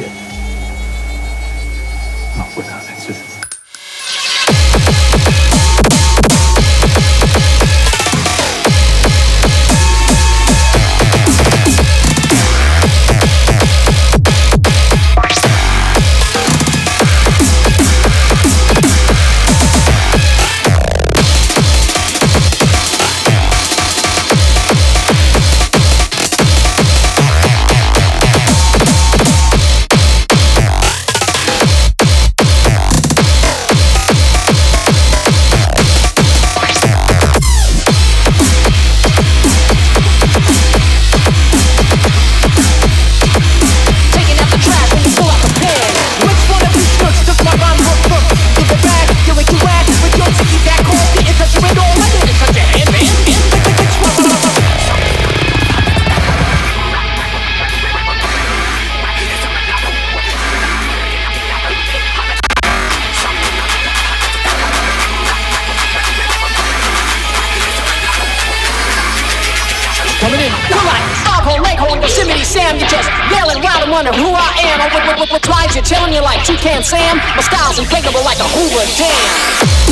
it. Not without. Coming in. You're like Starhole, Leghorn, Yosemite Sam. You're just yelling loud and wonder who I am. Oh, I'm with, with, with, with lines you're telling you like you can't Sam. My style's impeccable like a Hoover Dam.